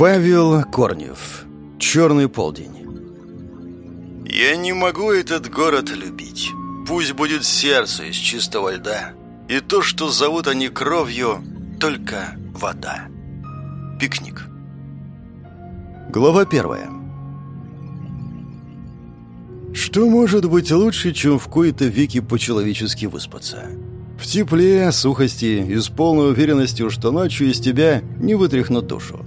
Павел Корнев. Черный полдень. Я не могу этот город любить. Пусть будет сердце из чистого льда. И то, что зовут они кровью, только вода. Пикник. Глава первая. Что может быть лучше, чем в кои-то веки по-человечески выспаться? В тепле, сухости и с полной уверенностью, что ночью из тебя не вытряхнут душу.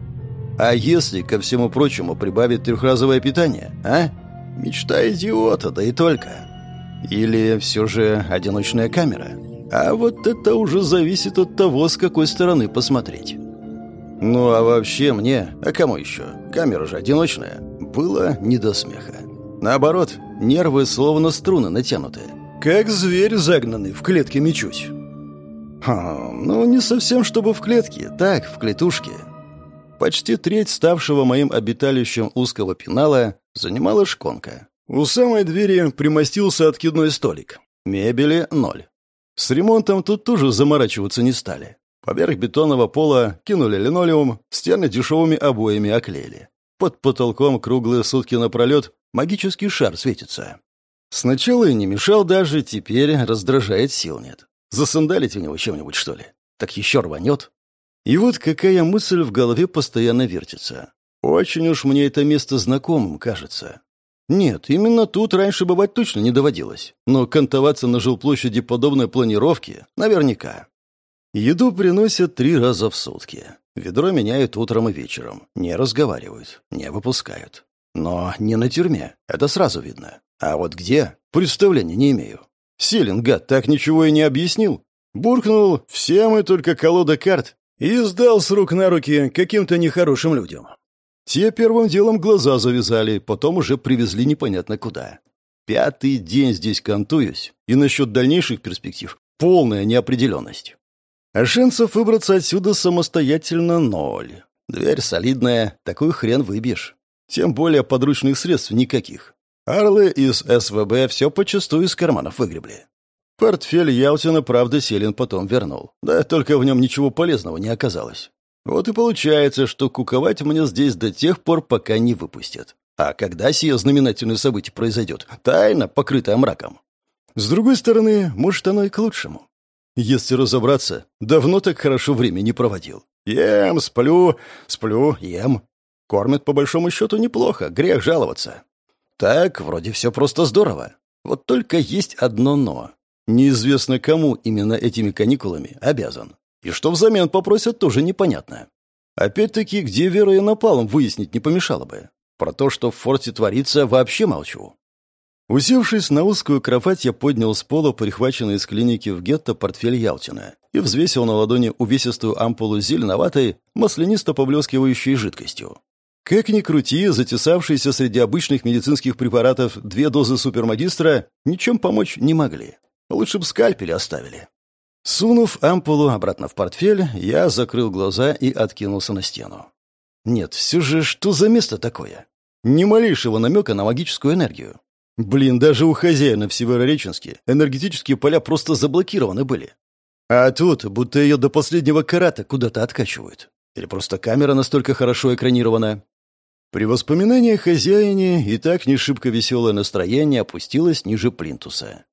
А если, ко всему прочему, прибавить трехразовое питание, а? Мечта идиота, да и только. Или все же одиночная камера? А вот это уже зависит от того, с какой стороны посмотреть. Ну а вообще мне, а кому еще? Камера же одиночная. Было не до смеха. Наоборот, нервы словно струны натянутые. Как зверь загнанный, в клетке мечусь. Хм, ну не совсем чтобы в клетке, так, в клетушке. Почти треть ставшего моим обиталищем узкого пенала занимала шконка. У самой двери примостился откидной столик. Мебели — ноль. С ремонтом тут тоже заморачиваться не стали. Поверх бетонного пола кинули линолеум, стены дешевыми обоями оклеили. Под потолком круглые сутки напролет магический шар светится. Сначала и не мешал даже, теперь раздражает сил нет. Засандалить у него чем-нибудь, что ли? Так еще рванет. И вот какая мысль в голове постоянно вертится. Очень уж мне это место знакомым кажется. Нет, именно тут раньше бывать точно не доводилось. Но кантоваться на жилплощади подобной планировки наверняка. Еду приносят три раза в сутки. Ведро меняют утром и вечером. Не разговаривают, не выпускают. Но не на тюрьме, это сразу видно. А вот где, представления не имею. Селин, гад, так ничего и не объяснил. Буркнул, все мы только колода карт, и сдал с рук на руки каким-то нехорошим людям. Те первым делом глаза завязали, потом уже привезли непонятно куда. Пятый день здесь кантуюсь, и насчет дальнейших перспектив полная неопределенность. А шансов выбраться отсюда самостоятельно ноль. Дверь солидная, такой хрен выбьешь. Тем более подручных средств никаких. Орлы из СВБ все почастую из карманов выгребли. Портфель Ялтина, правда, Селин потом вернул. Да только в нем ничего полезного не оказалось. Вот и получается, что куковать мне здесь до тех пор, пока не выпустят. А когда сие знаменательное событие произойдет? Тайна, покрытая мраком. С другой стороны, может, оно и к лучшему. Если разобраться, давно так хорошо время не проводил. Ем, сплю, сплю, ем. Кормят, по большому счету, неплохо, грех жаловаться. Так, вроде все просто здорово. Вот только есть одно «но». Неизвестно, кому именно этими каникулами обязан. И что взамен попросят, тоже непонятно. Опять-таки, где Вера и напалом выяснить не помешало бы. Про то, что в форте творится, вообще молчу. Усевшись на узкую кровать, я поднял с пола прихваченный из клиники в гетто портфель Ялтина и взвесил на ладони увесистую ампулу зеленоватой, маслянисто поблескивающей жидкостью. Как ни крути, затесавшиеся среди обычных медицинских препаратов две дозы супермагистра ничем помочь не могли. Лучше бы скальпель оставили. Сунув ампулу обратно в портфель, я закрыл глаза и откинулся на стену. Нет, все же что за место такое? Ни малейшего намека на магическую энергию. Блин, даже у хозяина в Северореченске энергетические поля просто заблокированы были. А тут будто ее до последнего карата куда-то откачивают. Или просто камера настолько хорошо экранирована. При воспоминании о хозяине и так не шибко веселое настроение опустилось ниже плинтуса.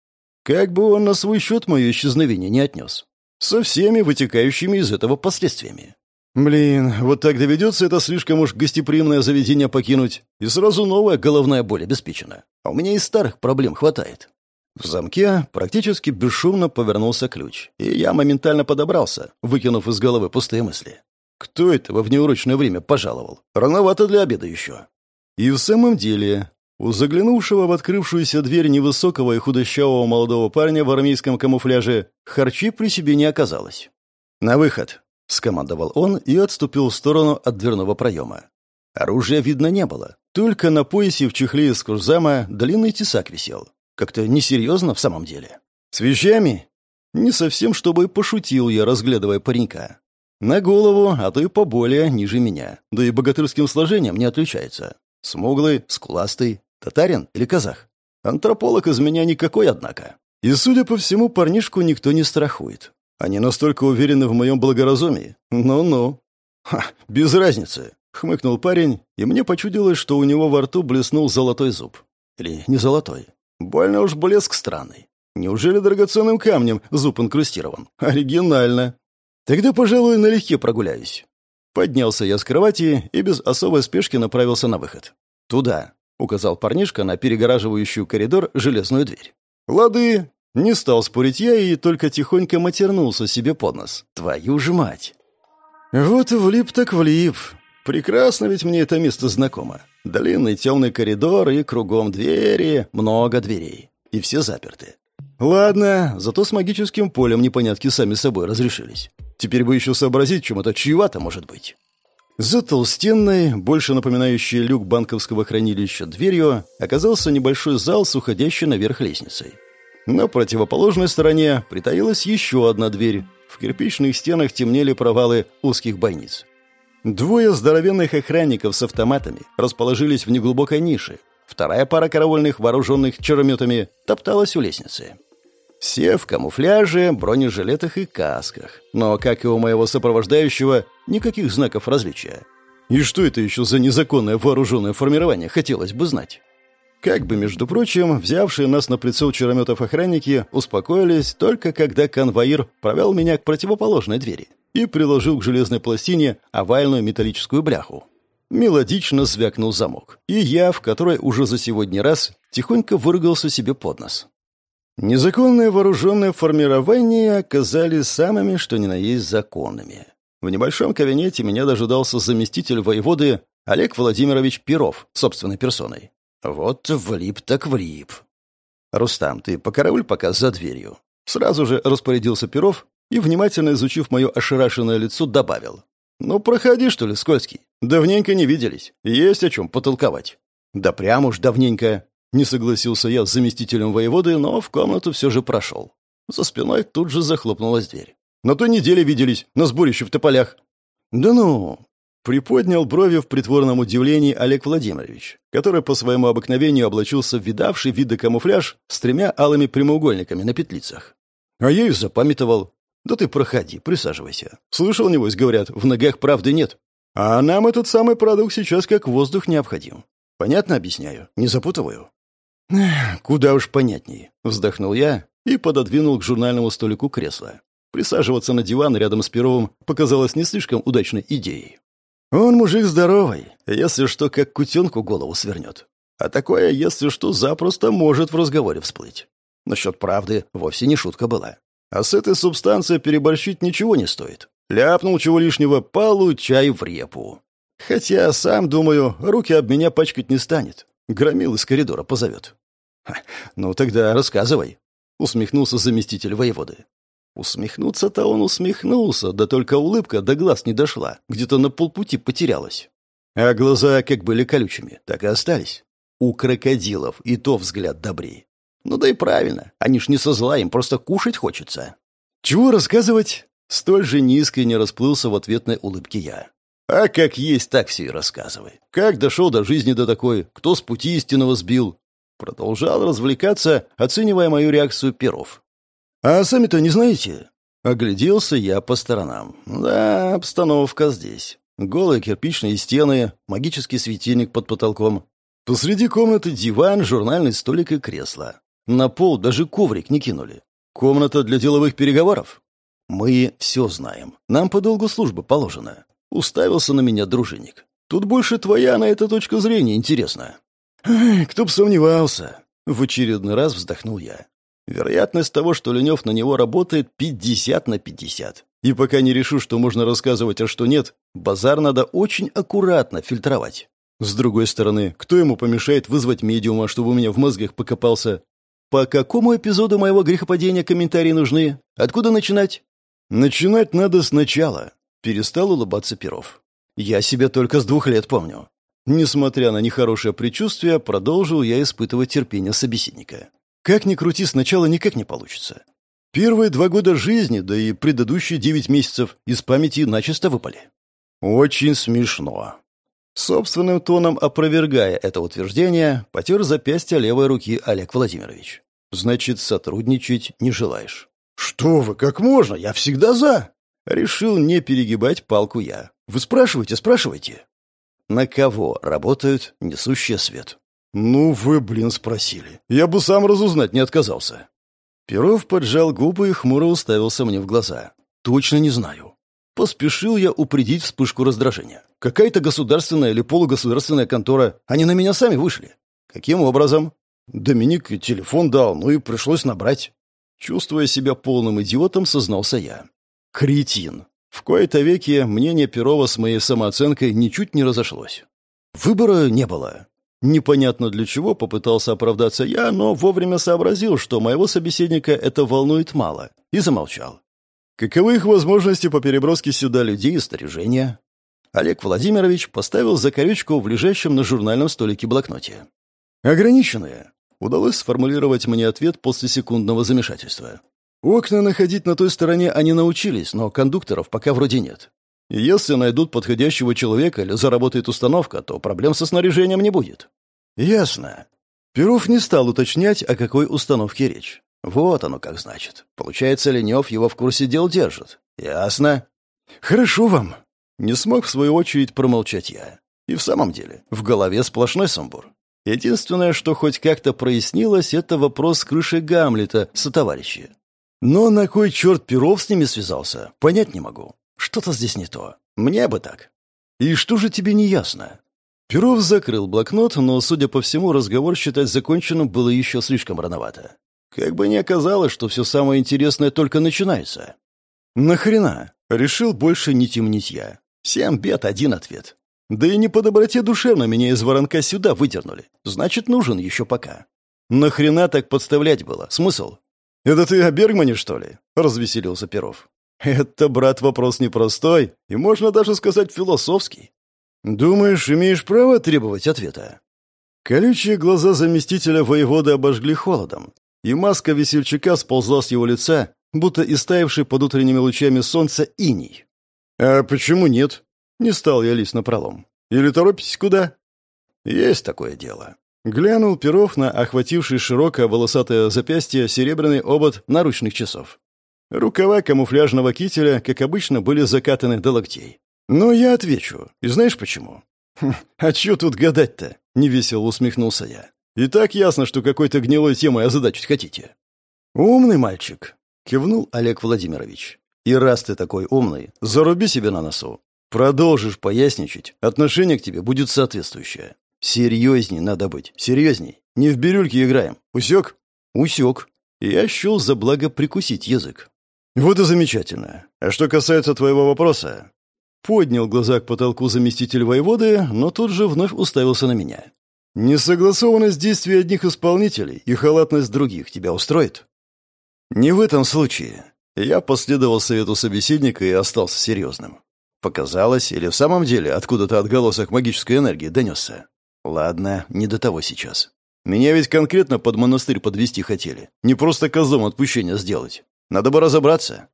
Как бы он на свой счет мое исчезновение не отнес. Со всеми вытекающими из этого последствиями. Блин, вот так доведется это слишком уж гостеприимное заведение покинуть, и сразу новая головная боль обеспечена. А у меня и старых проблем хватает. В замке практически бесшумно повернулся ключ, и я моментально подобрался, выкинув из головы пустые мысли. Кто это во внеурочное время пожаловал? Рановато для обеда еще. И в самом деле, у заглянувшего в открывшуюся дверь невысокого и худощавого молодого парня в армейском камуфляже харчи при себе не оказалось. «На выход!» — скомандовал он и отступил в сторону от дверного проема. Оружия видно не было. Только на поясе в чехле из курзама длинный тесак висел. Как-то несерьезно в самом деле. «С вещами?» Не совсем, чтобы пошутил я, разглядывая паренька. На голову, а то и поболее, ниже меня. Да и богатырским сложением не отличается. Смуглый, скуластый, Татарин или казах? Антрополог из меня никакой, однако. И, судя по всему, парнишку никто не страхует. Они настолько уверены в моем благоразумии. Ну-ну. Ха, без разницы. — хмыкнул парень, и мне почудилось, что у него во рту блеснул золотой зуб. Или не золотой. Больно уж блеск странный. Неужели драгоценным камнем зуб инкрустирован? Оригинально. Тогда, пожалуй, налегке прогуляюсь. Поднялся я с кровати и без особой спешки направился на выход. «Туда», — указал парнишка на перегораживающую коридор железную дверь. «Лады!» Не стал спорить я и только тихонько матернулся себе под нос. «Твою же мать!» Вот влип так влип. Прекрасно ведь мне это место знакомо. Длинный темный коридор и кругом двери, много дверей. И все заперты. Ладно, зато с магическим полем непонятки сами собой разрешились. Теперь бы еще сообразить, чем это чревато может быть. За толстенной, больше напоминающей люк банковского хранилища дверью, оказался небольшой зал с уходящей наверх лестницей. На противоположной стороне притаилась еще одна дверь. В кирпичных стенах темнели провалы узких бойниц. Двое здоровенных охранников с автоматами расположились в неглубокой нише. Вторая пара караульных, вооруженных чарометами, топталась у лестницы. Все в камуфляже, бронежилетах и касках. Но, как и у моего сопровождающего, никаких знаков различия. И что это еще за незаконное вооруженное формирование, хотелось бы знать. Как бы, между прочим, взявшие нас на прицел чарометов охранники успокоились только когда конвоир провел меня к противоположной двери и приложил к железной пластине овальную металлическую бляху. Мелодично звякнул замок, и я, в которой уже за сегодня раз, тихонько выругался себе под нос. Незаконные вооруженные формирования оказались самыми, что ни на есть, законными. В небольшом кабинете меня дожидался заместитель воеводы Олег Владимирович Перов собственной персоной. Вот влип так влип. «Рустам, ты покарауль пока за дверью». Сразу же распорядился Перов и, внимательно изучив мое ошарашенное лицо, добавил. «Ну, проходи, что ли, Скользкий. Давненько не виделись. Есть о чем потолковать». «Да прям уж давненько», не согласился я с заместителем воеводы, но в комнату все же прошел. За спиной тут же захлопнулась дверь. «На той неделе виделись, на сборище в тополях». «Да ну!» Приподнял брови в притворном удивлении Олег Владимирович, который по своему обыкновению облачился в видавший виды камуфляж с тремя алыми прямоугольниками на петлицах. А я и запамятовал. «Да ты проходи, присаживайся. Слышал, небось, говорят, в ногах правды нет. А нам этот самый продукт сейчас как воздух необходим. Понятно объясняю? Не запутываю?» «Куда уж понятней», — вздохнул я и пододвинул к журнальному столику кресло. Присаживаться на диван рядом с Перовым показалось не слишком удачной идеей. Он мужик здоровый, если что, как кутенку голову свернет. А такое, если что, запросто может в разговоре всплыть. Насчет правды вовсе не шутка была. А с этой субстанцией переборщить ничего не стоит. Ляпнул чего лишнего, получай в репу. Хотя, сам думаю, руки об меня пачкать не станет. Громил из коридора позовет. «Ну тогда рассказывай», — усмехнулся заместитель воеводы. Усмехнуться-то он усмехнулся, да только улыбка до глаз не дошла, где-то на полпути потерялась. А глаза как были колючими, так и остались. У крокодилов и то взгляд добрей. Ну да и правильно, они ж не со зла, им просто кушать хочется. Чего рассказывать? Столь же низко не расплылся в ответной улыбке я. А как есть, так все и рассказывай. Как дошел до жизни до такой, кто с пути истинного сбил, Продолжал развлекаться, оценивая мою реакцию перов. «А сами-то не знаете?» Огляделся я по сторонам. «Да, обстановка здесь. Голые кирпичные стены, магический светильник под потолком. Посреди комнаты диван, журнальный столик и кресло. На пол даже коврик не кинули. Комната для деловых переговоров. Мы все знаем. Нам по долгу службы положено. Уставился на меня дружинник. Тут больше твоя на эта точка зрения интересна. «Кто б сомневался!» — в очередной раз вздохнул я. Вероятность того, что Ленев на него работает, 50 на 50. И пока не решу, что можно рассказывать, а что нет, базар надо очень аккуратно фильтровать. С другой стороны, кто ему помешает вызвать медиума, чтобы у меня в мозгах покопался? По какому эпизоду моего грехопадения комментарии нужны? Откуда начинать? Начинать надо сначала. Перестал улыбаться Перов. Я себя только с двух лет помню. Несмотря на нехорошее предчувствие, продолжил я испытывать терпение собеседника. Как ни крути, сначала никак не получится. Первые два года жизни, да и предыдущие девять месяцев из памяти начисто выпали. Очень смешно. Собственным тоном опровергая это утверждение, потер запястье левой руки Олег Владимирович. «Значит, сотрудничать не желаешь?» «Что вы, как можно? Я всегда за!» Решил не перегибать палку я. «Вы спрашивайте, спрашивайте!» На кого работают несущие свет? Ну вы, блин, спросили. Я бы сам разузнать не отказался. Перов поджал губы и хмуро уставился мне в глаза. Точно не знаю. Поспешил я упредить вспышку раздражения. Какая-то государственная или полугосударственная контора, они на меня сами вышли. Каким образом? Доминик телефон дал, ну и пришлось набрать. Чувствуя себя полным идиотом, сознался я. Кретин. В кои-то веки мнение Перова с моей самооценкой ничуть не разошлось. Выбора не было. Непонятно для чего попытался оправдаться я, но вовремя сообразил, что моего собеседника это волнует мало, и замолчал. Каковы их возможности по переброске сюда людей и снаряжения? Олег Владимирович поставил закорючку в лежащем на журнальном столике блокноте. «Ограниченные», — удалось сформулировать мне ответ после секундного замешательства. «Окна находить на той стороне они научились, но кондукторов пока вроде нет. Если найдут подходящего человека или заработает установка, то проблем со снаряжением не будет». «Ясно». Перов не стал уточнять, о какой установке речь. Вот оно как значит. Получается, Ленев его в курсе дел держит. Ясно. Хорошо вам. Не смог, в свою очередь, промолчать я. И в самом деле, в голове сплошной сумбур. Единственное, что хоть как-то прояснилось, это вопрос крыши Гамлета со товарищи. Но на кой черт Перов с ними связался, понять не могу. Что-то здесь не то. Мне бы так. И что же тебе не ясно? Перов закрыл блокнот, но, судя по всему, разговор считать законченным было еще слишком рановато. Как бы ни оказалось, что все самое интересное только начинается. Нахрена? Решил больше не темнить я. Семь бед, один ответ. Да и не по доброте душевно меня из воронка сюда выдернули. Значит, нужен еще пока. Нахрена так подставлять было? Смысл? «Это ты о Бергмане, что ли?» — развеселился Перов. «Это, брат, вопрос непростой, и можно даже сказать философский. Думаешь, имеешь право требовать ответа?» Колючие глаза заместителя воеводы обожгли холодом, и маска весельчака сползла с его лица, будто истаявший под утренними лучами солнца иней. «А почему нет?» Не стал я лезть на пролом. «Или торопитесь куда?» «Есть такое дело». Глянул Перов на охвативший широкое волосатое запястье серебряный обод наручных часов. Рукава камуфляжного кителя, как обычно, были закатаны до локтей. Но я отвечу. И знаешь почему? «Хм, «А чё тут гадать-то?» — невесело усмехнулся я. И так ясно, что какой-то гнилой темой озадачить хотите». «Умный мальчик», — кивнул Олег Владимирович. «И раз ты такой умный, заруби себе на носу. Продолжишь поясничать, отношение к тебе будет соответствующее. Серьезней надо быть, серьезней. Не в бирюльке играем. Усек?» «Усек». Я счел за благо прикусить язык. «Вот и замечательно. А что касается твоего вопроса...» Поднял глаза к потолку заместитель воеводы, но тут же вновь уставился на меня. Несогласованность действий одних исполнителей и халатность других тебя устроит? Не в этом случае. Я последовал совету собеседника и остался серьезным. Показалось, или в самом деле откуда-то отголосок магической энергии донесся? Ладно, не до того сейчас. Меня ведь конкретно под монастырь подвести хотели. Не просто козлом отпущения сделать. Надо бы разобраться.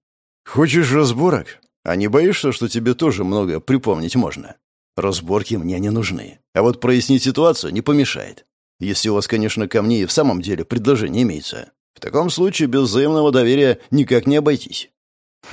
Хочешь разборок? А не боишься, что тебе тоже много припомнить можно? Разборки мне не нужны. А вот прояснить ситуацию не помешает. Если у вас, конечно, ко мне и в самом деле предложение имеется. В таком случае без взаимного доверия никак не обойтись.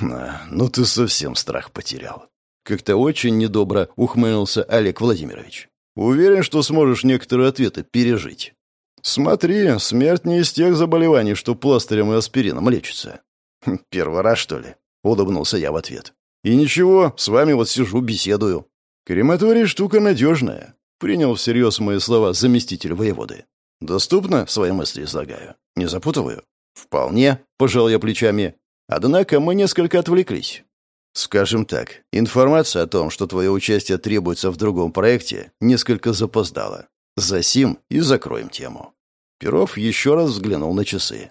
А, ну ты совсем страх потерял. Как-то очень недобро ухмыльнулся Олег Владимирович. Уверен, что сможешь некоторые ответы пережить. Смотри, смерть не из тех заболеваний, что пластырем и аспирином лечится. Хм, первый раз, что ли? Улыбнулся я в ответ. И ничего, с вами вот сижу, беседую. «Крематорий — штука надежная», — принял всерьез мои слова заместитель воеводы. «Доступно?» — свои мысли излагаю. «Не запутываю?» «Вполне», — пожал я плечами. «Однако мы несколько отвлеклись». «Скажем так, информация о том, что твое участие требуется в другом проекте, несколько запоздала. Засим и закроем тему». Перов еще раз взглянул на часы.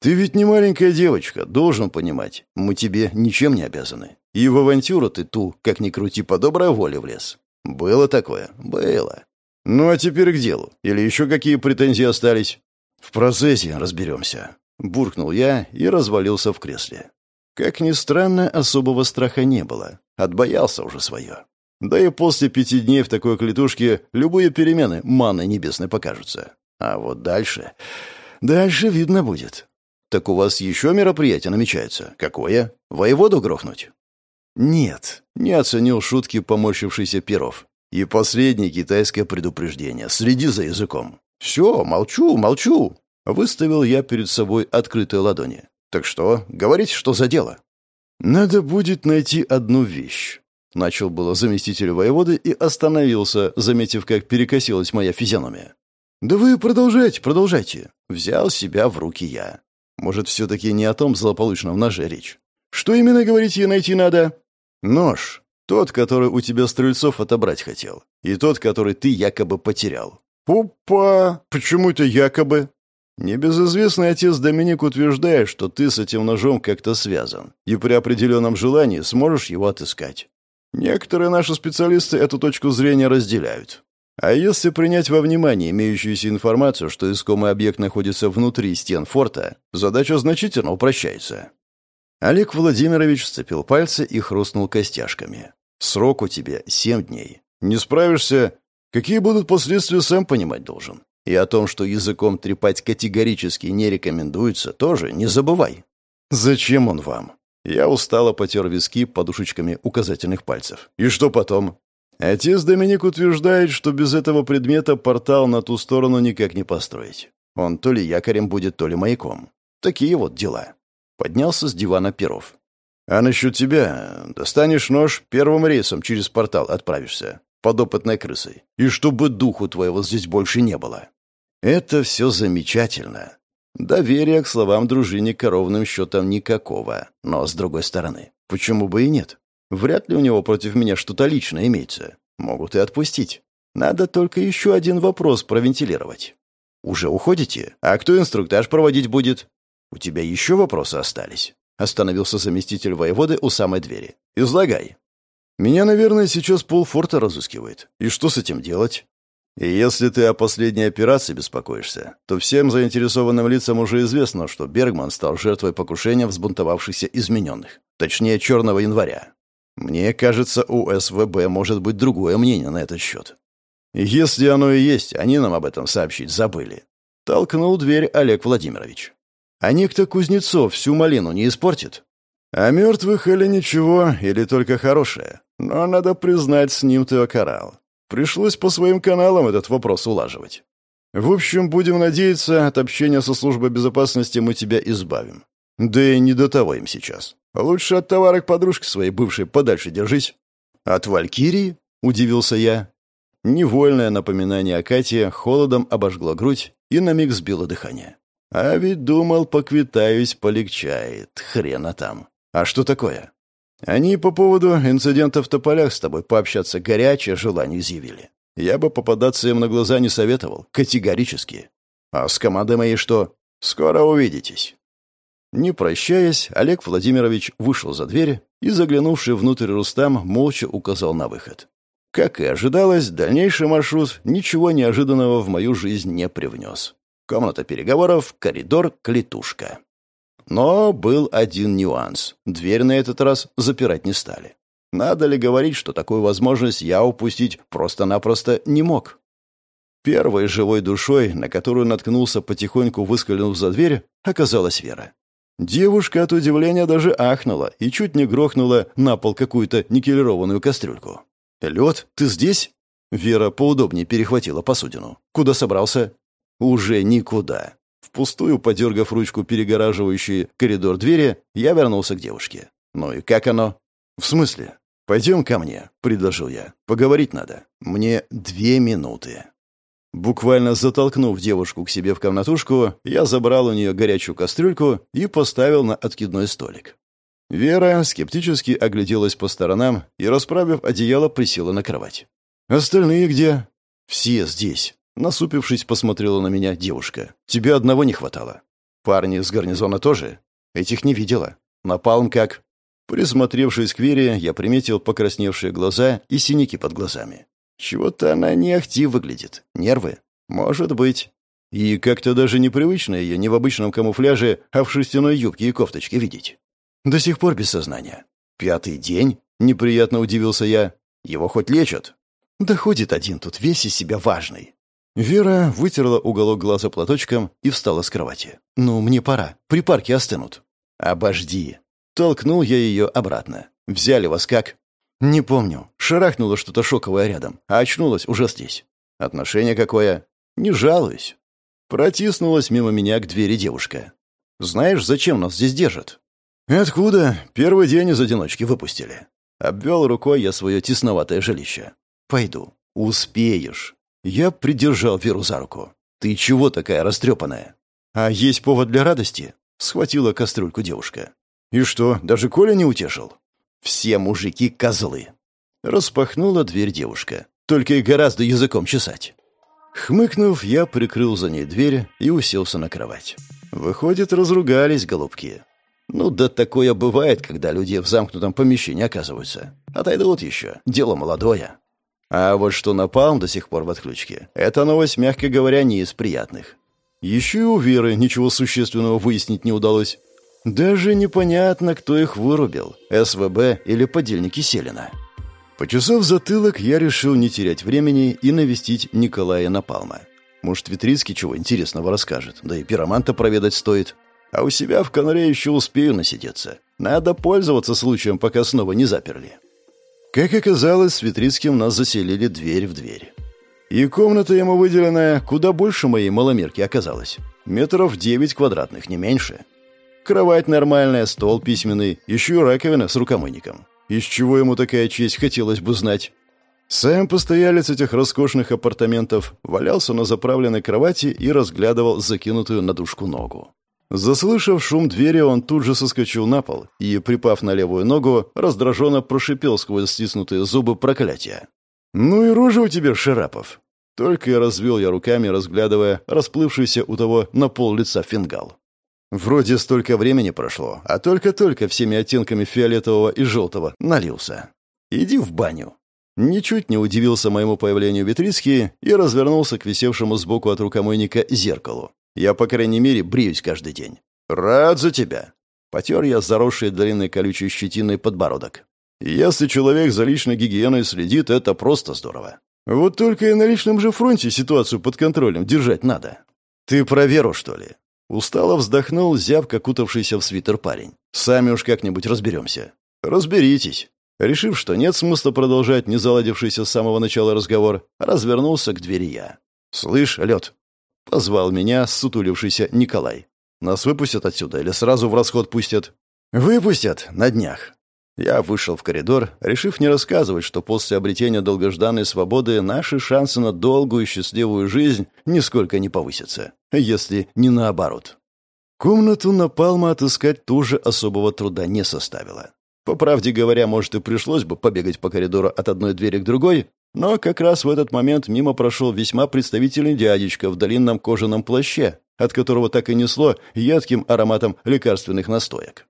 «Ты ведь не маленькая девочка, должен понимать. Мы тебе ничем не обязаны. И в авантюру ты ту, как ни крути, по доброй воле влез. Было такое? Было. Ну а теперь к делу. Или еще какие претензии остались? В процессе разберемся. Буркнул я и развалился в кресле. Как ни странно, особого страха не было. Отбоялся уже свое. Да и после пяти дней в такой клетушке любые перемены манной небесной покажутся. А вот дальше... Дальше видно будет. Так у вас еще мероприятие намечается. Какое? Воеводу грохнуть? «Нет», — не оценил шутки поморщившийся Перов. И последнее китайское предупреждение. Следи за языком. Все, молчу, молчу. Выставил я перед собой открытые ладони. Так что, говорите, что за дело? Надо будет найти одну вещь. Начал было заместитель воеводы и остановился, заметив, как перекосилась моя физиономия. «Да вы продолжайте, продолжайте». Взял себя в руки я. Может, все-таки не о том злополучном ноже речь. «Что именно, говорите, найти надо?» «Нож. Тот, который у тебя стрельцов отобрать хотел. И тот, который ты якобы потерял». «Опа! Почему это якобы?» Небезызвестный отец Доминик утверждает, что ты с этим ножом как-то связан, и при определенном желании сможешь его отыскать. Некоторые наши специалисты эту точку зрения разделяют. А если принять во внимание имеющуюся информацию, что искомый объект находится внутри стен форта, задача значительно упрощается. Олег Владимирович сцепил пальцы и хрустнул костяшками. «Срок у тебя семь дней. Не справишься, какие будут последствия, сам понимать должен. И о том, что языком трепать категорически не рекомендуется, тоже не забывай. Зачем он вам? Я устало потер виски подушечками указательных пальцев. И что потом? Отец Доминик утверждает, что без этого предмета портал на ту сторону никак не построить. Он то ли якорем будет, то ли маяком. Такие вот дела. Поднялся с дивана Перов. А насчет тебя, достанешь нож, первым рейсом через портал отправишься. Подопытной крысой. И чтобы духу твоего здесь больше не было. Это все замечательно. Доверия к словам дружинника ровным счетом никакого. Но, с другой стороны, почему бы и нет? Вряд ли у него против меня что-то личное имеется. Могут и отпустить. Надо только еще один вопрос провентилировать. Уже уходите? А кто инструктаж проводить будет? У тебя еще вопросы остались? Остановился заместитель воеводы у самой двери. Излагай. Меня, наверное, сейчас полфорта разыскивает. И что с этим делать? Если ты о последней операции беспокоишься, то всем заинтересованным лицам уже известно, что Бергман стал жертвой покушения взбунтовавшихся измененных. Точнее, Черного января. Мне кажется, у СВБ может быть другое мнение на этот счет. Если оно и есть, они нам об этом сообщить забыли. Толкнул дверь Олег Владимирович. А некто Кузнецов всю малину не испортит? А мертвых или ничего, или только хорошее. Но, надо признать, с ним ты окорал. Пришлось по своим каналам этот вопрос улаживать. В общем, будем надеяться, от общения со службой безопасности мы тебя избавим. Да и не до того им сейчас. Лучше от товарок подружки своей бывшей подальше держись. От Валькирии? Удивился я. Невольное напоминание о Кате холодом обожгло грудь и на миг сбило дыхание. А ведь думал, поквитаюсь, полегчает. Хрена там. А что такое? Они по поводу инцидента в тополях с тобой пообщаться горячее желание изъявили. Я бы попадаться им на глаза не советовал, категорически. А с командой моей что? Скоро увидитесь». Не прощаясь, Олег Владимирович вышел за дверь и, заглянувший внутрь Рустам, молча указал на выход. Как и ожидалось, дальнейший маршрут ничего неожиданного в мою жизнь не привнес. Комната переговоров, коридор, клетушка. Но был один нюанс. Дверь на этот раз запирать не стали. Надо ли говорить, что такую возможность я упустить просто-напросто не мог? Первой живой душой, на которую наткнулся потихоньку выскользнув за дверь, оказалась Вера. Девушка от удивления даже ахнула и чуть не грохнула на пол какую-то никелированную кастрюльку. «Лед, ты здесь?» Вера поудобнее перехватила посудину. «Куда собрался?» «Уже никуда. Впустую подергав ручку перегораживающей коридор двери, я вернулся к девушке. «Ну и как оно?» «В смысле?» «Пойдем ко мне», — предложил я. «Поговорить надо. Мне две минуты». Буквально затолкнув девушку к себе в комнатушку, я забрал у нее горячую кастрюльку и поставил на откидной столик. Вера скептически огляделась по сторонам и, расправив одеяло, присела на кровать. «Остальные где?» «Все здесь», Насупившись, посмотрела на меня девушка. «Тебе одного не хватало. Парни с гарнизона тоже? Этих не видела. Напалм как?» Присмотревшись к Вере, я приметил покрасневшие глаза и синяки под глазами. Чего-то она не ахти выглядит. Нервы? Может быть. И как-то даже непривычно ее не в обычном камуфляже, а в шерстяной юбке и кофточке видеть. До сих пор без сознания. Пятый день? Неприятно удивился я. Его хоть лечат? Да ходит один тут, весь из себя важный. Вера вытерла уголок глаза платочком и встала с кровати. «Ну, мне пора. Припарки остынут». «Обожди». Толкнул я ее обратно. «Взяли вас как?» «Не помню. Шарахнуло что-то шоковое рядом, а очнулась уже здесь. Отношение какое? Не жалуюсь». Протиснулась мимо меня к двери девушка. «Знаешь, зачем нас здесь держат?» «Откуда? Первый день из одиночки выпустили». Обвел рукой я свое тесноватое жилище. «Пойду. Успеешь». Я придержал Веру за руку. «Ты чего такая растрепанная?» «А есть повод для радости?» Схватила кастрюльку девушка. «И что, даже Коля не утешил?» «Все мужики — козлы!» Распахнула дверь девушка. «Только и гораздо языком чесать». Хмыкнув, я прикрыл за ней дверь и уселся на кровать. Выходит, разругались голубки. Ну да такое бывает, когда люди в замкнутом помещении оказываются. Отойдут еще. Дело молодое. А вот что напалм до сих пор в отключке, это новость, мягко говоря, не из приятных. Еще и у Веры ничего существенного выяснить не удалось. Даже непонятно, кто их вырубил, СВБ или подельники Селина. Почесав затылок, я решил не терять времени и навестить Николая Напалма. Может, Витрицкий чего интересного расскажет, да и пироманта проведать стоит. А у себя в конуре еще успею насидеться. Надо пользоваться случаем, пока снова не заперли. Как оказалось, с Витрицким нас заселили дверь в дверь. И комната ему выделенная куда больше моей маломерки оказалась. Метров девять квадратных, не меньше. Кровать нормальная, стол письменный, еще и раковина с рукомойником. Из чего ему такая честь, хотелось бы знать. Сам постоялец этих роскошных апартаментов валялся на заправленной кровати и разглядывал закинутую на душку ногу. Заслышав шум двери, он тут же соскочил на пол и, припав на левую ногу, раздраженно прошипел сквозь стиснутые зубы проклятия. «Ну и рожа у тебя, Шарапов!» Только и развел я руками, разглядывая расплывшийся у того на пол лица фингал. Вроде столько времени прошло, а только-только всеми оттенками фиолетового и желтого налился. «Иди в баню!» Ничуть не удивился моему появлению Витрицкий и развернулся к висевшему сбоку от рукомойника зеркалу. Я, по крайней мере, бреюсь каждый день. Рад за тебя. Потер я заросший длинной колючей щетиной подбородок. Если человек за личной гигиеной следит, это просто здорово. Вот только и на личном же фронте ситуацию под контролем держать надо. Ты про веру, что ли? Устало вздохнул зябко кутавшийся в свитер парень. Сами уж как-нибудь разберемся. Разберитесь. Решив, что нет смысла продолжать не заладившийся с самого начала разговор, развернулся к двери я. «Слышь, лед, Позвал меня сутулившийся Николай. «Нас выпустят отсюда или сразу в расход пустят?» «Выпустят на днях». Я вышел в коридор, решив не рассказывать, что после обретения долгожданной свободы наши шансы на долгую и счастливую жизнь нисколько не повысятся, если не наоборот. Комнату Напалма отыскать тоже особого труда не составило. По правде говоря, может, и пришлось бы побегать по коридору от одной двери к другой, но как раз в этот момент мимо прошел весьма представительный дядечка в длинном кожаном плаще, от которого так и несло едким ароматом лекарственных настоек.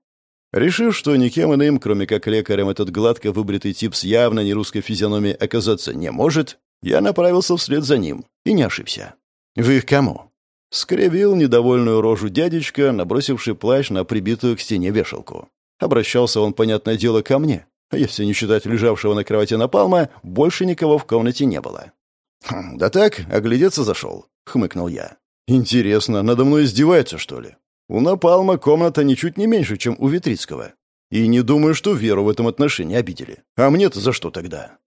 Решив, что никем иным, кроме как лекарем, этот гладко выбритый тип с явно нерусской физиономией оказаться не может, я направился вслед за ним и не ошибся. «Вы к кому?» Скривил недовольную рожу дядечка, набросивший плащ на прибитую к стене вешалку. Обращался он, понятное дело, ко мне, если не считать лежавшего на кровати Напалма, больше никого в комнате не было. «Хм, «Да так, оглядеться зашел», — хмыкнул я. «Интересно, надо мной издеваются, что ли? У Напалма комната ничуть не меньше, чем у Витрицкого. И не думаю, что Веру в этом отношении обидели. А мне-то за что тогда?»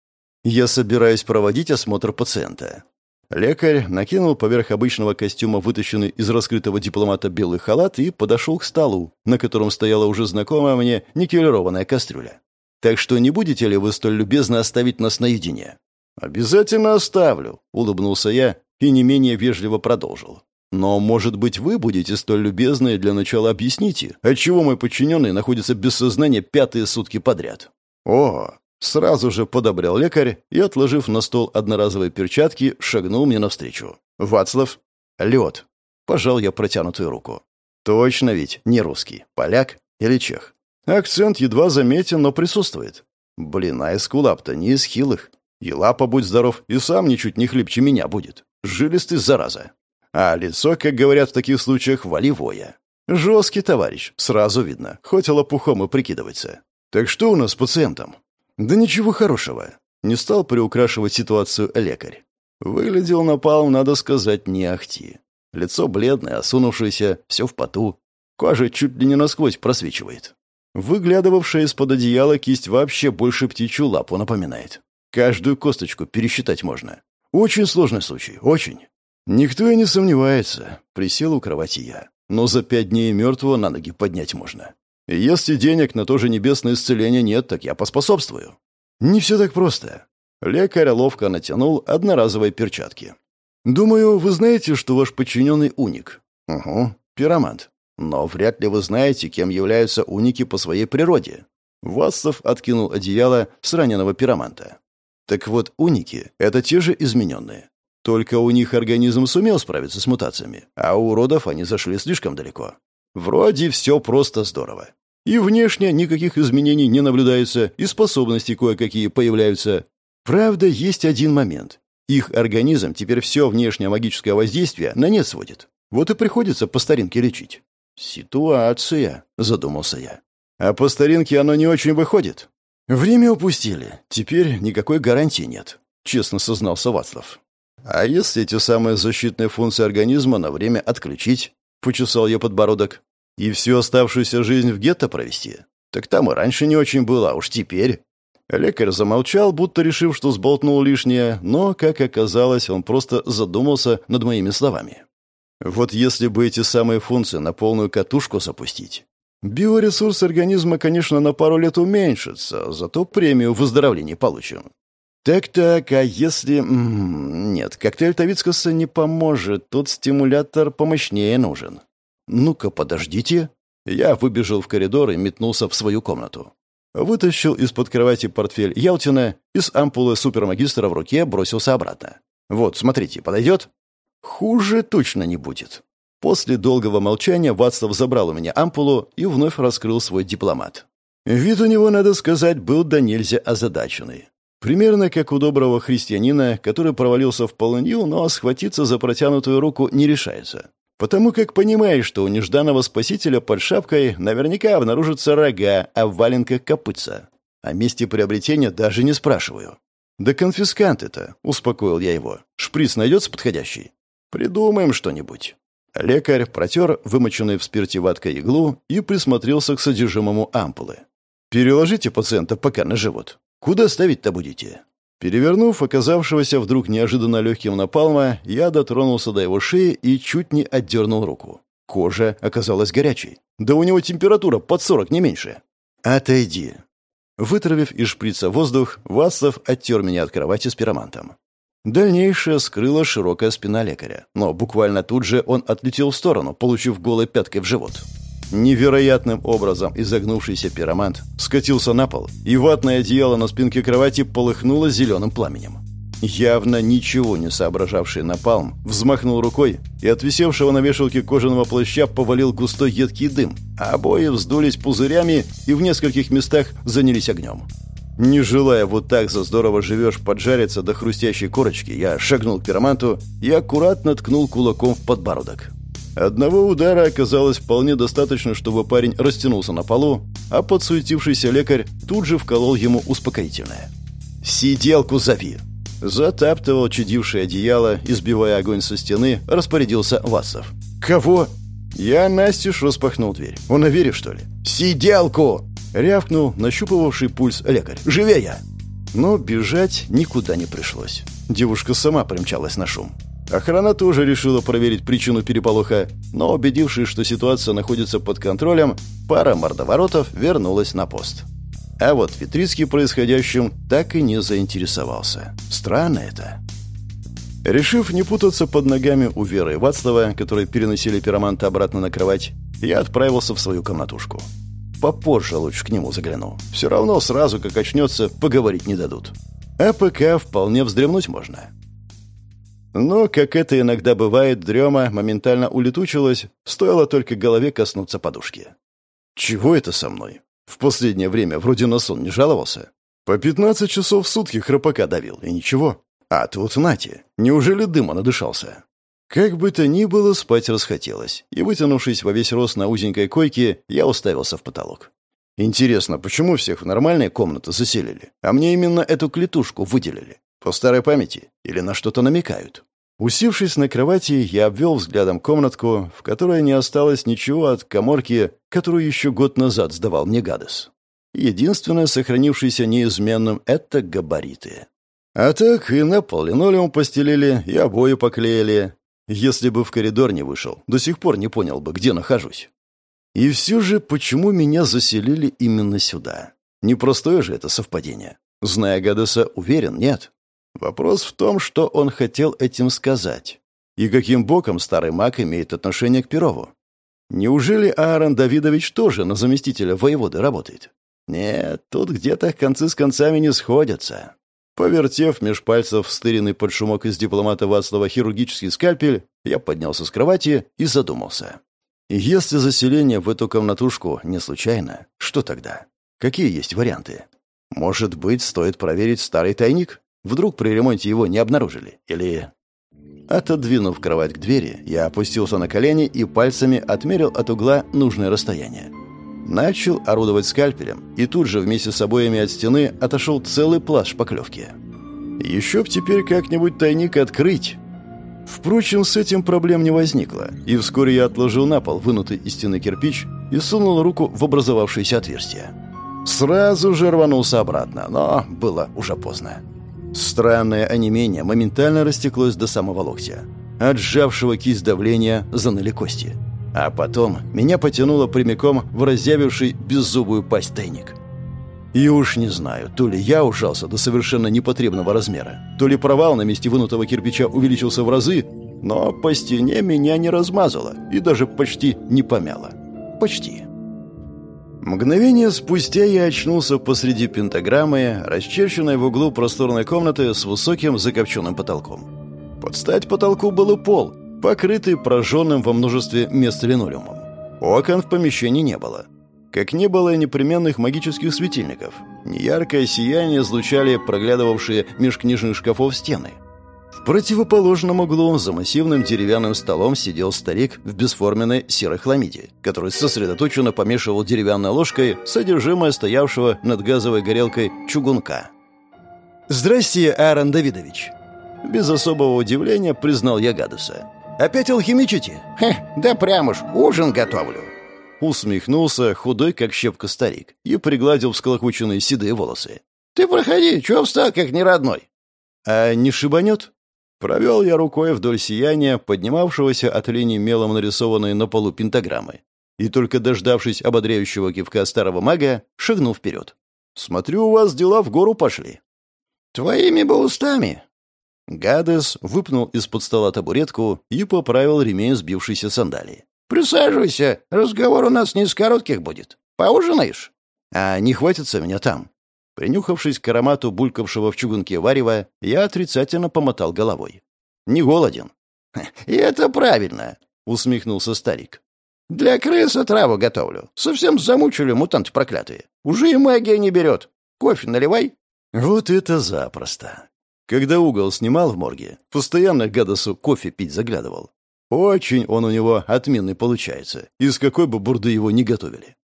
«Я собираюсь проводить осмотр пациента». Лекарь накинул поверх обычного костюма вытащенный из раскрытого дипломата белый халат и подошел к столу, на котором стояла уже знакомая мне никелированная кастрюля. Так что не будете ли вы столь любезно оставить нас наедине?» «Обязательно оставлю», — улыбнулся я и не менее вежливо продолжил. «Но, может быть, вы будете столь любезны и для начала объясните, отчего мой подчиненный находится без сознания пятые сутки подряд?» «О!» — сразу же подобрел лекарь и, отложив на стол одноразовые перчатки, шагнул мне навстречу. «Вацлав?» «Лед!» — пожал я протянутую руку. «Точно ведь не русский, поляк или чех?» Акцент едва заметен, но присутствует. Блин, а эскулап-то не из хилых. И лапа, будь здоров, и сам ничуть не хлипче меня будет. Жилистый, зараза. А лицо, как говорят в таких случаях, волевое. Жесткий товарищ, сразу видно, хоть и лопухом и прикидывается. Так что у нас с пациентом? Да ничего хорошего. Не стал приукрашивать ситуацию лекарь. Выглядел напал, надо сказать, не ахти. Лицо бледное, осунувшееся, все в поту. Кожа чуть ли не насквозь просвечивает. Выглядывавшая из-под одеяла кисть вообще больше птичью лапу напоминает. Каждую косточку пересчитать можно. Очень сложный случай, очень. Никто и не сомневается. Присел у кровати я. Но за пять дней мертвого на ноги поднять можно. Если денег на то же небесное исцеление нет, так я поспособствую. Не все так просто. Лекарь ловко натянул одноразовые перчатки. «Думаю, вы знаете, что ваш подчиненный уник?» «Угу, пиромант. Но вряд ли вы знаете, кем являются уники по своей природе». Вассов откинул одеяло с раненого пироманта. Так вот, уники — это те же измененные. Только у них организм сумел справиться с мутациями, а у уродов они зашли слишком далеко. Вроде все просто здорово. И внешне никаких изменений не наблюдается, и способности кое-какие появляются. Правда, есть один момент. Их организм теперь все внешнее магическое воздействие на нет сводит. Вот и приходится по старинке лечить. «Ситуация», — задумался я. «А по старинке оно не очень выходит». «Время упустили. Теперь никакой гарантии нет», — честно сознался Вацлав. «А если эти самые защитные функции организма на время отключить?» — почесал я подбородок. «И всю оставшуюся жизнь в гетто провести? Так там и раньше не очень было, а уж теперь...» Лекарь замолчал, будто решив, что сболтнул лишнее, но, как оказалось, он просто задумался над моими словами. Вот если бы эти самые функции на полную катушку запустить, биоресурс организма, конечно, на пару лет уменьшится, зато премию выздоровления получим. Так-так, а если... Нет, коктейль Тавицкаса не поможет, тут стимулятор помощнее нужен. Ну-ка, подождите. Я выбежал в коридор и метнулся в свою комнату. Вытащил из-под кровати портфель Ялтина и с ампулы супермагистра в руке бросился обратно. «Вот, смотрите, подойдет?» «Хуже точно не будет». После долгого молчания Вацлав забрал у меня ампулу и вновь раскрыл свой дипломат. Вид у него, надо сказать, был до нельзя озадаченный. Примерно как у доброго христианина, который провалился в полынью, но схватиться за протянутую руку не решается. Потому как понимаешь, что у нежданного спасителя под шапкой наверняка обнаружатся рога, а в валенках копытца. О месте приобретения даже не спрашиваю. «Да конфискант это», — успокоил я его. «Шприц найдется подходящий?» «Придумаем что-нибудь». Лекарь протер вымоченный в спирте ваткой иглу и присмотрелся к содержимому ампулы. «Переложите пациента пока на живот. Куда ставить-то будете?» Перевернув оказавшегося вдруг неожиданно легким напалма, я дотронулся до его шеи и чуть не отдернул руку. Кожа оказалась горячей. Да у него температура под сорок, не меньше. «Отойди». Вытравив из шприца воздух, Вассов оттер меня от кровати с пиромантом. Дальнейшее скрыла широкая спина лекаря, но буквально тут же он отлетел в сторону, получив голой пяткой в живот. Невероятным образом изогнувшийся пиромант скатился на пол, и ватное одеяло на спинке кровати полыхнуло зеленым пламенем. Явно ничего не соображавший напалм взмахнул рукой и от висевшего на вешалке кожаного плаща повалил густой едкий дым, а обои вздулись пузырями и в нескольких местах занялись огнем. Не желая вот так за здорово живешь поджариться до хрустящей корочки, я шагнул к пироманту и аккуратно ткнул кулаком в подбородок. Одного удара оказалось вполне достаточно, чтобы парень растянулся на полу, а подсуетившийся лекарь тут же вколол ему успокоительное. «Сиделку зови!» Затаптывал чудившее одеяло, избивая огонь со стены, распорядился Васов. «Кого?» Я настежь распахнул дверь. Он вере, что ли? «Сиделку!» Рявкнул нащупывавший пульс лекарь. «Живее!» Но бежать никуда не пришлось. Девушка сама примчалась на шум. Охрана тоже решила проверить причину переполоха, но, убедившись, что ситуация находится под контролем, пара мордоворотов вернулась на пост. А вот Витрицкий происходящим так и не заинтересовался. Странно это. Решив не путаться под ногами у Веры и Вацлава, которые переносили пироманта обратно на кровать, я отправился в свою комнатушку. Попозже лучше к нему загляну. Все равно сразу, как очнется, поговорить не дадут. А пока вполне вздремнуть можно. Но, как это иногда бывает, дрема моментально улетучилась, стоило только голове коснуться подушки. Чего это со мной? В последнее время вроде на сон не жаловался. По пятнадцать часов в сутки храпака давил, и ничего. А тут, нате, неужели дыма надышался? Как бы то ни было, спать расхотелось, и, вытянувшись во весь рост на узенькой койке, я уставился в потолок. Интересно, почему всех в нормальные комнаты заселили, а мне именно эту клетушку выделили? По старой памяти? Или на что-то намекают? Усевшись на кровати, я обвел взглядом комнатку, в которой не осталось ничего от коморки, которую еще год назад сдавал мне Гадес. Единственное, сохранившееся неизменным, — это габариты. А так и на пол линолеум постелили, и обои поклеили. Если бы в коридор не вышел, до сих пор не понял бы, где нахожусь. И все же, почему меня заселили именно сюда? Непростое же это совпадение. Зная Гадеса, уверен, нет. Вопрос в том, что он хотел этим сказать. И каким боком старый маг имеет отношение к Перову? Неужели Аарон Давидович тоже на заместителя воеводы работает? Нет, тут где-то концы с концами не сходятся. Повертев меж пальцев стыренный под шумок из дипломата Вацлава хирургический скальпель, я поднялся с кровати и задумался. Если заселение в эту комнатушку не случайно, что тогда? Какие есть варианты? Может быть, стоит проверить старый тайник? Вдруг при ремонте его не обнаружили? Или... Отодвинув кровать к двери, я опустился на колени и пальцами отмерил от угла нужное расстояние. Начал орудовать скальпелем, и тут же вместе с обоями от стены отошел целый пласт шпаклевки. Еще б теперь как-нибудь тайник открыть. Впрочем, с этим проблем не возникло, и вскоре я отложил на пол вынутый из стены кирпич и сунул руку в образовавшееся отверстие. Сразу же рванулся обратно, но было уже поздно. Странное онемение моментально растеклось до самого локтя. От сжавшего кисть давления заныли кости. А потом меня потянуло прямиком в разъявивший беззубую пасть тайник. И уж не знаю, то ли я ужался до совершенно непотребного размера, то ли провал на месте вынутого кирпича увеличился в разы, но по стене меня не размазало и даже почти не помяло. Почти. Мгновение спустя я очнулся посреди пентаграммы, расчерченной в углу просторной комнаты с высоким закопченным потолком. Под стать потолку был пол, покрытый прожженным во множестве мест линолеумом. Окон в помещении не было. Как не было и непременных магических светильников. Неяркое сияние излучали проглядывавшие меж книжных шкафов стены. В противоположном углу за массивным деревянным столом сидел старик в бесформенной серой хламиде, который сосредоточенно помешивал деревянной ложкой содержимое стоявшего над газовой горелкой чугунка. «Здрасте, Аарон Давидович!» Без особого удивления признал я Гадуса. «Опять алхимичите?» «Хе, да прямо ж, ужин готовлю!» Усмехнулся худой, как щепка старик, и пригладил всколокученные седые волосы. «Ты проходи, чего встал, как неродной?» «А не шибанет?» Провел я рукой вдоль сияния, поднимавшегося от линии мелом нарисованной на полу пентаграммы, и только дождавшись ободряющего кивка старого мага, шагнул вперед. «Смотрю, у вас дела в гору пошли». «Твоими бы устами!» Гадес выпнул из-под стола табуретку и поправил ремень сбившейся сандалии. «Присаживайся, разговор у нас не из коротких будет. Поужинаешь?» «А не хватится меня там?» Принюхавшись к аромату булькавшего в чугунке варева, я отрицательно помотал головой. «Не голоден». «И это правильно», — усмехнулся старик. «Для крысы траву готовлю. Совсем замучили мутанты проклятые. Уже и магия не берет. Кофе наливай». «Вот это запросто». Когда угол снимал в морге, постоянно Гадасу кофе пить заглядывал. Очень он у него отменный получается, из какой бы бурды его не готовили.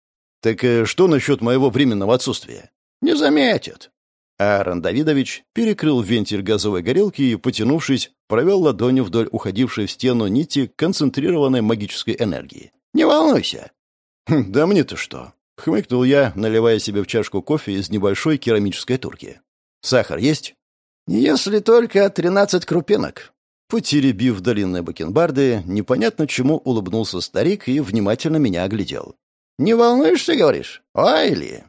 Так э, что насчет моего временного отсутствия? Не заметят. Аарон Давидович перекрыл вентиль газовой горелки и, потянувшись, провел ладонью вдоль уходившей в стену нити концентрированной магической энергии. «Не волнуйся!» «Хм, «Да мне-то что?» — хмыкнул я, наливая себе в чашку кофе из небольшой керамической турки. «Сахар есть?» «Если только тринадцать крупинок». Потеребив длинные бакенбарды, непонятно чему улыбнулся старик и внимательно меня оглядел. «Не волнуешься, говоришь? Ой ли?»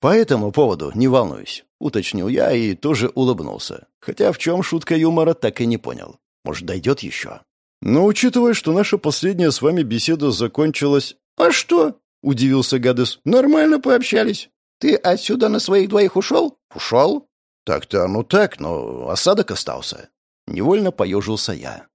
«По этому поводу не волнуюсь», — уточнил я и тоже улыбнулся. Хотя в чем шутка юмора, так и не понял. Может, дойдет еще. Но учитывая, что наша последняя с вами беседа закончилась... «А что?» — удивился Гадес. «Нормально пообщались. Ты отсюда на своих двоих ушел?» «Ушел?» «Так-то, ну так, но осадок остался». Невольно поежился я.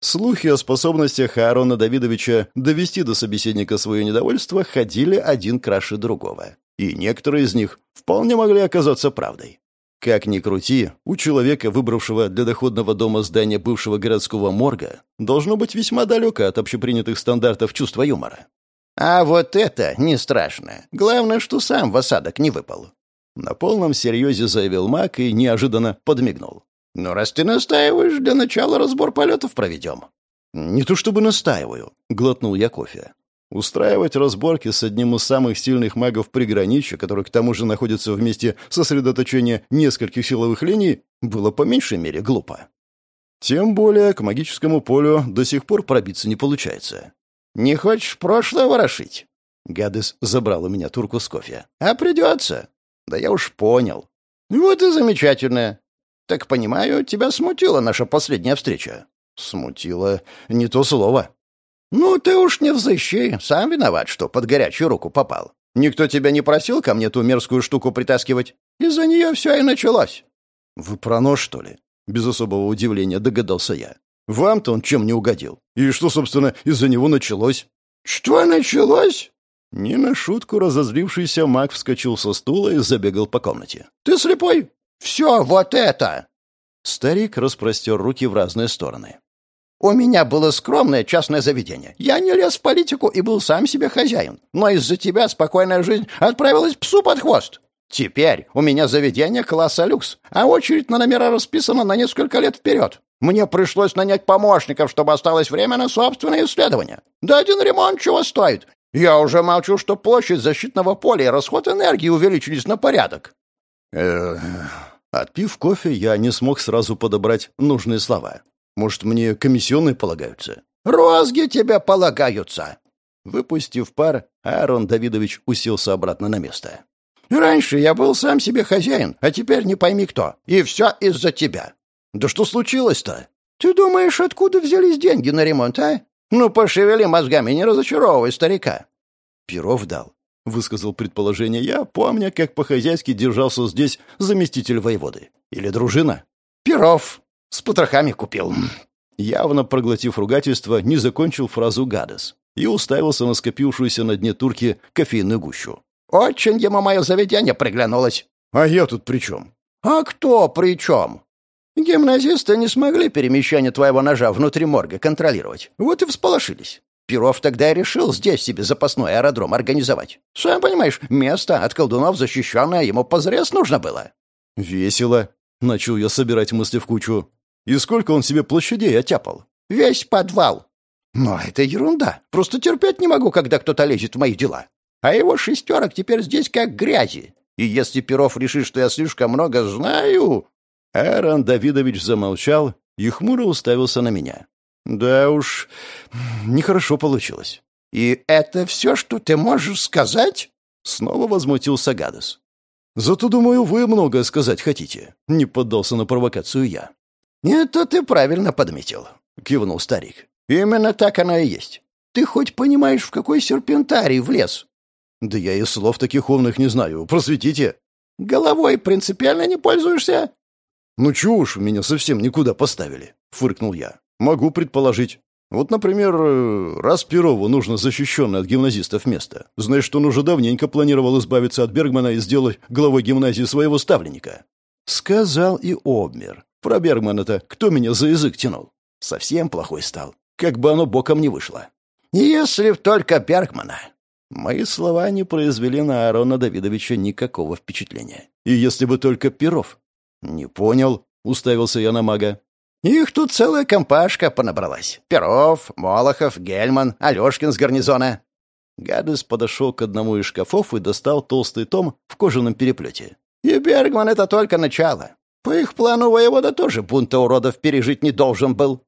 Слухи о способностях Аарона Давидовича довести до собеседника свое недовольство ходили один краше другого и некоторые из них вполне могли оказаться правдой. Как ни крути, у человека, выбравшего для доходного дома здание бывшего городского морга, должно быть весьма далеко от общепринятых стандартов чувства юмора. «А вот это не страшно. Главное, что сам в осадок не выпал». На полном серьезе заявил Мак и неожиданно подмигнул. «Ну, раз ты настаиваешь, для начала разбор полетов проведем». «Не то чтобы настаиваю», — глотнул я кофе. Устраивать разборки с одним из самых сильных магов приграничья, который к тому же находится в месте сосредоточения нескольких силовых линий, было по меньшей мере глупо. Тем более к магическому полю до сих пор пробиться не получается. «Не хочешь прошлое ворошить?» Гадес забрал у меня турку с кофе. «А придется». «Да я уж понял». «Вот и замечательно. Так понимаю, тебя смутила наша последняя встреча?» «Смутила не то слово». «Ну, ты уж не взыщи. Сам виноват, что под горячую руку попал. Никто тебя не просил ко мне ту мерзкую штуку притаскивать. Из-за нее все и началось». «Вы про нож, что ли?» Без особого удивления догадался я. «Вам-то он чем не угодил? И что, собственно, из-за него началось?» «Что началось?» Не на шутку разозлившийся маг вскочил со стула и забегал по комнате. «Ты слепой? Все, вот это!» Старик распростер руки в разные стороны. У меня было скромное частное заведение. Я не лез в политику и был сам себе хозяин. Но из-за тебя спокойная жизнь отправилась псу под хвост. Теперь у меня заведение класса люкс, а очередь на номера расписана на несколько лет вперед. Мне пришлось нанять помощников, чтобы осталось время на собственное исследование. Да один ремонт чего стоит. Я уже молчу, что площадь защитного поля и расход энергии увеличились на порядок. Э, отпив кофе, я не смог сразу подобрать нужные слова. Может, мне комиссионные полагаются? Розги тебе полагаются. Выпустив пар, Аарон Давидович уселся обратно на место. Раньше я был сам себе хозяин, а теперь не пойми кто. И все из-за тебя. Да что случилось-то? Ты думаешь, откуда взялись деньги на ремонт, а? Ну, пошевели мозгами, не разочаровывай старика. Перов дал. Высказал предположение я, помня, как по-хозяйски держался здесь заместитель воеводы. Или дружина. Перов, с потрохами купил». Явно проглотив ругательство, не закончил фразу «гадос» и уставился на скопившуюся на дне турки кофейную гущу. «Очень ему мое заведение приглянулось». «А я тут при чем?» «А кто при чем?» «Гимназисты не смогли перемещение твоего ножа внутри морга контролировать. Вот и всполошились. Перов тогда и решил здесь себе запасной аэродром организовать. Сам понимаешь, место от колдунов защищенное ему позарез нужно было». «Весело», — начал я собирать мысли в кучу. И сколько он себе площадей оттяпал? Весь подвал. Но это ерунда. Просто терпеть не могу, когда кто-то лезет в мои дела. А его шестерок теперь здесь как грязи. И если Перов решит, что я слишком много знаю...» Аарон Давидович замолчал и хмуро уставился на меня. «Да уж, нехорошо получилось». «И это все, что ты можешь сказать?» Снова возмутился Гадес. «Зато, думаю, вы многое сказать хотите», — не поддался на провокацию я. «Это ты правильно подметил», — кивнул старик. «Именно так оно и есть. Ты хоть понимаешь, в какой серпентарий влез?» «Да я и слов таких умных не знаю. Просветите». «Головой принципиально не пользуешься?» «Ну чушь, меня совсем никуда поставили», — фыркнул я. «Могу предположить. Вот, например, раз Перову нужно защищенное от гимназистов место, что он уже давненько планировал избавиться от Бергмана и сделать главой гимназии своего ставленника». Сказал и обмер. Про Бергмана-то кто меня за язык тянул? Совсем плохой стал. Как бы оно боком не вышло. Если только Бергмана. Мои слова не произвели на Аарона Давидовича никакого впечатления. И если бы только Перов. Не понял, уставился я на мага. Их тут целая компашка понабралась. Перов, Молохов, Гельман, Алешкин с гарнизона. Гадес подошел к одному из шкафов и достал толстый том в кожаном переплете. И Бергман — это только начало. По их плану воевода тоже бунта уродов пережить не должен был.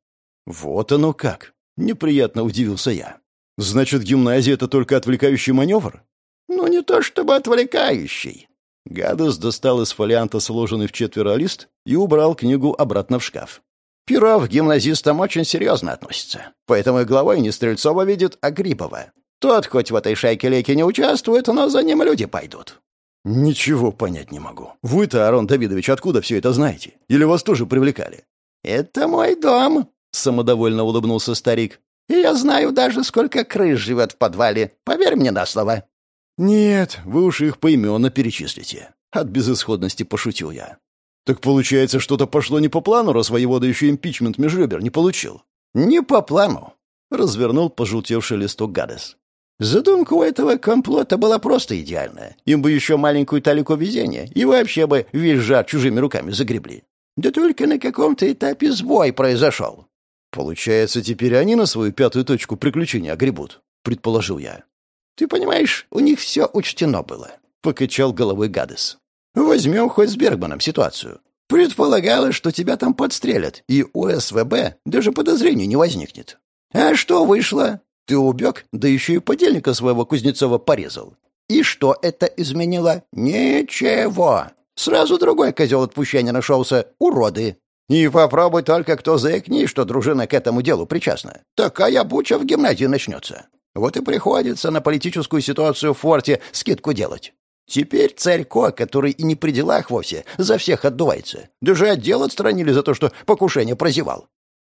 Вот оно как. Неприятно удивился я. Значит, гимназия — это только отвлекающий маневр? Ну, не то чтобы отвлекающий. Гадес достал из фолианта сложенный в четверо лист и убрал книгу обратно в шкаф. Перов к гимназистам очень серьезно относится. Поэтому и главой не Стрельцова видит, а Грибова. Тот хоть в этой шайке-лейке не участвует, но за ним люди пойдут. «Ничего понять не могу. Вы-то, Арон Давидович, откуда все это знаете? Или вас тоже привлекали?» «Это мой дом», — самодовольно улыбнулся старик. «И я знаю даже, сколько крыс живет в подвале. Поверь мне на слово». «Нет, вы уж их поименно перечислите». От безысходности пошутил я. «Так получается, что-то пошло не по плану, раз воевода еще импичмент межребер не получил?» «Не по плану», — развернул пожелтевший листок Гадес. Задумка у этого комплота была просто идеальная. Им бы еще маленькую талику везения, и вообще бы весь жар чужими руками загребли. Да только на каком-то этапе сбой произошел. Получается, теперь они на свою пятую точку приключения огребут, предположил я. Ты понимаешь, у них все учтено было, покачал головой Гадес. Возьмем хоть с Бергманом ситуацию. Предполагалось, что тебя там подстрелят, и у СВБ даже подозрений не возникнет. А что вышло? Ты убег, да еще и подельника своего Кузнецова порезал. И что это изменило? Ничего. Сразу другой козел отпущения нашелся. Уроды. И попробуй только кто заикни, что дружина к этому делу причастна. Такая буча в гимназии начнется. Вот и приходится на политическую ситуацию в форте скидку делать. Теперь царько, который и не при делах вовсе, за всех отдувается. Даже отдел отстранили за то, что покушение прозевал.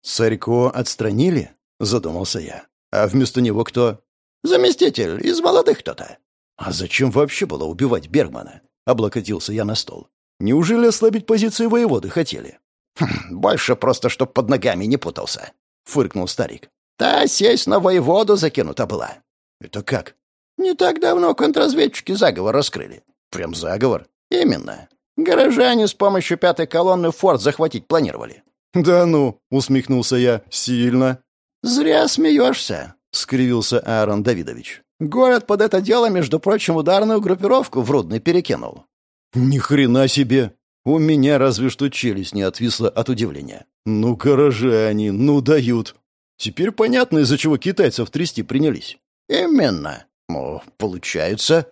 «Царько отстранили?» — задумался я. «А вместо него кто?» «Заместитель, из молодых кто-то». «А зачем вообще было убивать Бергмана?» — облокотился я на стол. «Неужели ослабить позиции воеводы хотели?» хм, «Больше просто, чтоб под ногами не путался», — фыркнул старик. «Та сесть на воеводу закинута была». «Это как?» «Не так давно контрразведчики заговор раскрыли». «Прям заговор?» «Именно. Горожане с помощью пятой колонны форт захватить планировали». «Да ну!» — усмехнулся я. «Сильно». «Зря смеешься», — скривился Аарон Давидович. «Город под это дело, между прочим, ударную группировку в Рудный перекинул». «Ни хрена себе! У меня разве что челюсть не отвисла от удивления. Ну, горожане, ну дают. Теперь понятно, из-за чего китайцев трясти принялись». «Именно. Ну, получается...»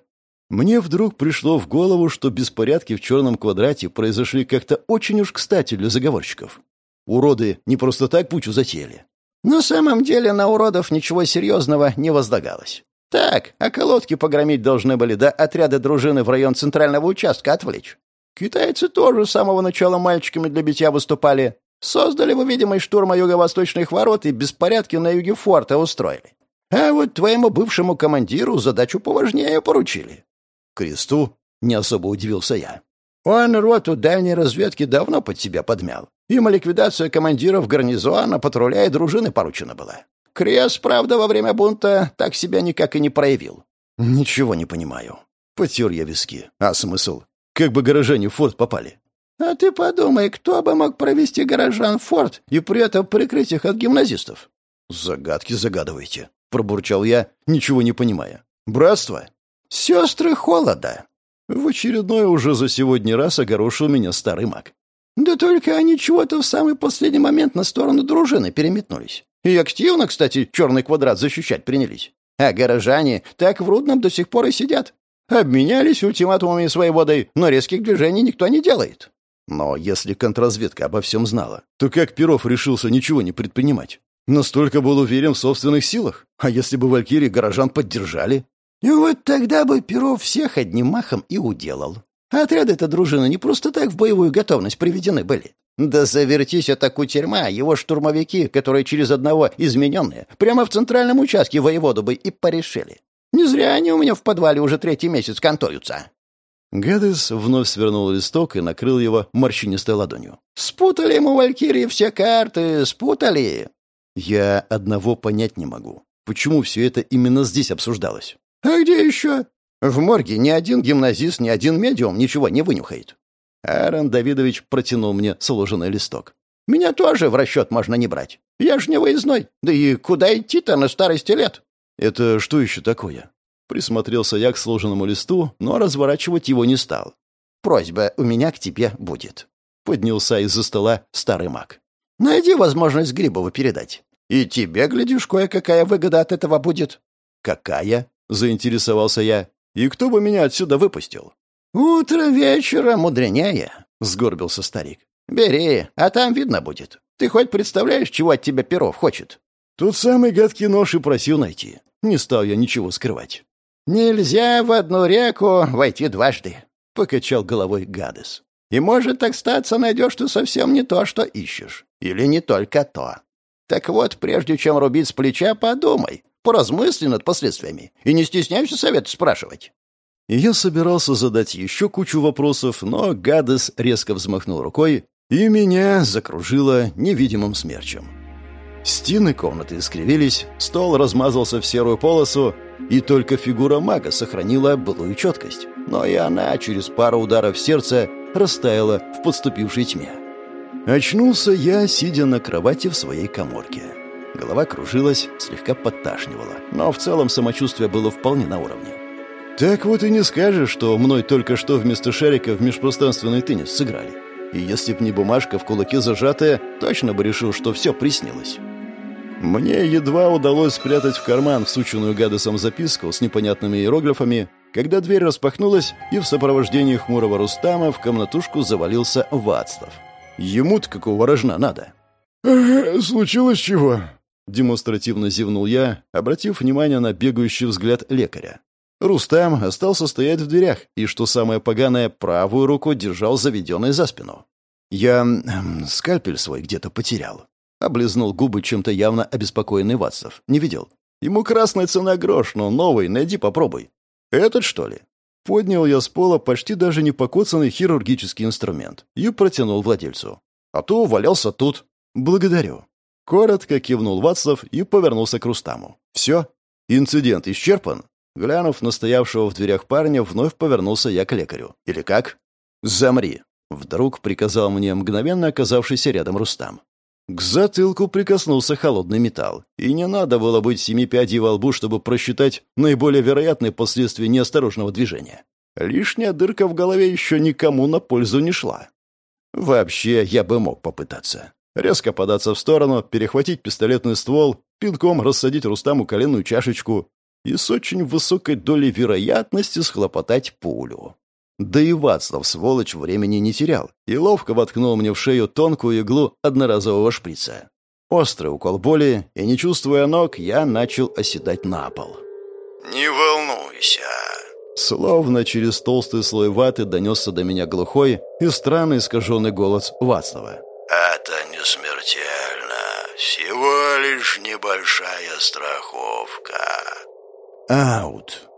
Мне вдруг пришло в голову, что беспорядки в черном квадрате произошли как-то очень уж кстати для заговорщиков. Уроды не просто так пучу затеяли. На самом деле на уродов ничего серьезного не возлагалось. Так, а колодки погромить должны были, да отряды дружины в район центрального участка отвлечь. Китайцы тоже с самого начала мальчиками для битья выступали. Создали вы видимый штурм юго-восточных ворот и беспорядки на юге форта устроили. А вот твоему бывшему командиру задачу поважнее поручили. Кресту не особо удивился я. Он роту дальней разведки давно под себя подмял. Им ликвидация командиров гарнизона, патруля и дружины поручена была. Крест, правда, во время бунта так себя никак и не проявил. Ничего не понимаю. Потер я виски. А смысл? Как бы горожане в форт попали? А ты подумай, кто бы мог провести горожан в форт и при этом прикрыть их от гимназистов? Загадки загадываете, пробурчал я, ничего не понимая. Братство? Сестры холода. В очередной уже за сегодня раз огорошил меня старый маг. Да только они чего-то в самый последний момент на сторону дружины переметнулись. И активно, кстати, черный квадрат защищать принялись. А горожане так в Рудном до сих пор и сидят. Обменялись ультиматумами своей водой, но резких движений никто не делает. Но если контрразведка обо всем знала, то как Перов решился ничего не предпринимать? Настолько был уверен в собственных силах? А если бы Валькирии горожан поддержали? И вот тогда бы Перов всех одним махом и уделал. Отряды-то дружины не просто так в боевую готовность приведены были. Да завертись это кутерьма, его штурмовики, которые через одного измененные, прямо в центральном участке воеводу бы и порешили. Не зря они у меня в подвале уже третий месяц конторются. Гадес вновь свернул листок и накрыл его морщинистой ладонью. «Спутали ему, Валькирии, все карты, спутали!» «Я одного понять не могу. Почему все это именно здесь обсуждалось?» «А где еще?» «В морге ни один гимназист, ни один медиум ничего не вынюхает. Аарон Давидович протянул мне сложенный листок. «Меня тоже в расчет можно не брать. Я ж не выездной. Да и куда идти-то на старости лет?» «Это что еще такое?» Присмотрелся я к сложенному листу, но разворачивать его не стал. «Просьба у меня к тебе будет», — поднялся из-за стола старый маг. «Найди возможность Грибова передать. И тебе, глядишь, кое-какая выгода от этого будет». «Какая?» — заинтересовался я. «И кто бы меня отсюда выпустил?» «Утро вечера мудренее», — сгорбился старик. «Бери, а там видно будет. Ты хоть представляешь, чего от тебя Перов хочет?» Тут самый гадкий нож и просил найти. Не стал я ничего скрывать. «Нельзя в одну реку войти дважды», — покачал головой Гадес. «И может так статься, найдешь ты совсем не то, что ищешь. Или не только то. Так вот, прежде чем рубить с плеча, подумай, поразмысли над последствиями и не стесняйся совет спрашивать я собирался задать еще кучу вопросов, но Гадес резко взмахнул рукой, и меня закружило невидимым смерчем. Стены комнаты искривились, стол размазался в серую полосу, и только фигура мага сохранила былую четкость. Но и она через пару ударов сердца растаяла в подступившей тьме. Очнулся я, сидя на кровати в своей коморке. Голова кружилась, слегка подташнивала, но в целом самочувствие было вполне на уровне. Так вот и не скажешь, что мной только что вместо шарика в межпространственный теннис сыграли. И если б не бумажка в кулаке зажатая, точно бы решил, что все приснилось. Мне едва удалось спрятать в карман всученную гадосом записку с непонятными иероглифами, когда дверь распахнулась, и в сопровождении хмурого Рустама в комнатушку завалился Вацлав. Ему-то какого рожна надо? «Случилось чего?» Демонстративно зевнул я, обратив внимание на бегающий взгляд лекаря. Рустам остался стоять в дверях и, что самое поганое, правую руку держал заведенной за спину. Я эм, скальпель свой где-то потерял. Облизнул губы чем-то явно обеспокоенный Ватсов. Не видел. Ему красная цена грош, но новый, найди попробуй. Этот, что ли? Поднял я с пола почти даже не покоцанный хирургический инструмент и протянул владельцу. А то валялся тут. Благодарю. Коротко кивнул Ватсов и повернулся к Рустаму. «Все? Инцидент исчерпан?» Глянув на стоявшего в дверях парня, вновь повернулся я к лекарю. «Или как?» «Замри!» Вдруг приказал мне мгновенно оказавшийся рядом Рустам. К затылку прикоснулся холодный металл, и не надо было быть семи пядей во лбу, чтобы просчитать наиболее вероятные последствия неосторожного движения. Лишняя дырка в голове еще никому на пользу не шла. Вообще, я бы мог попытаться. Резко податься в сторону, перехватить пистолетный ствол, пинком рассадить Рустаму коленную чашечку и с очень высокой долей вероятности схлопотать пулю. Да и Вацлав, сволочь, времени не терял и ловко воткнул мне в шею тонкую иглу одноразового шприца. Острый укол боли, и, не чувствуя ног, я начал оседать на пол. «Не волнуйся». Словно через толстый слой ваты донесся до меня глухой и странный искаженный голос Вацлава. «Это не смертельно. Всего лишь небольшая страховка». «Аут».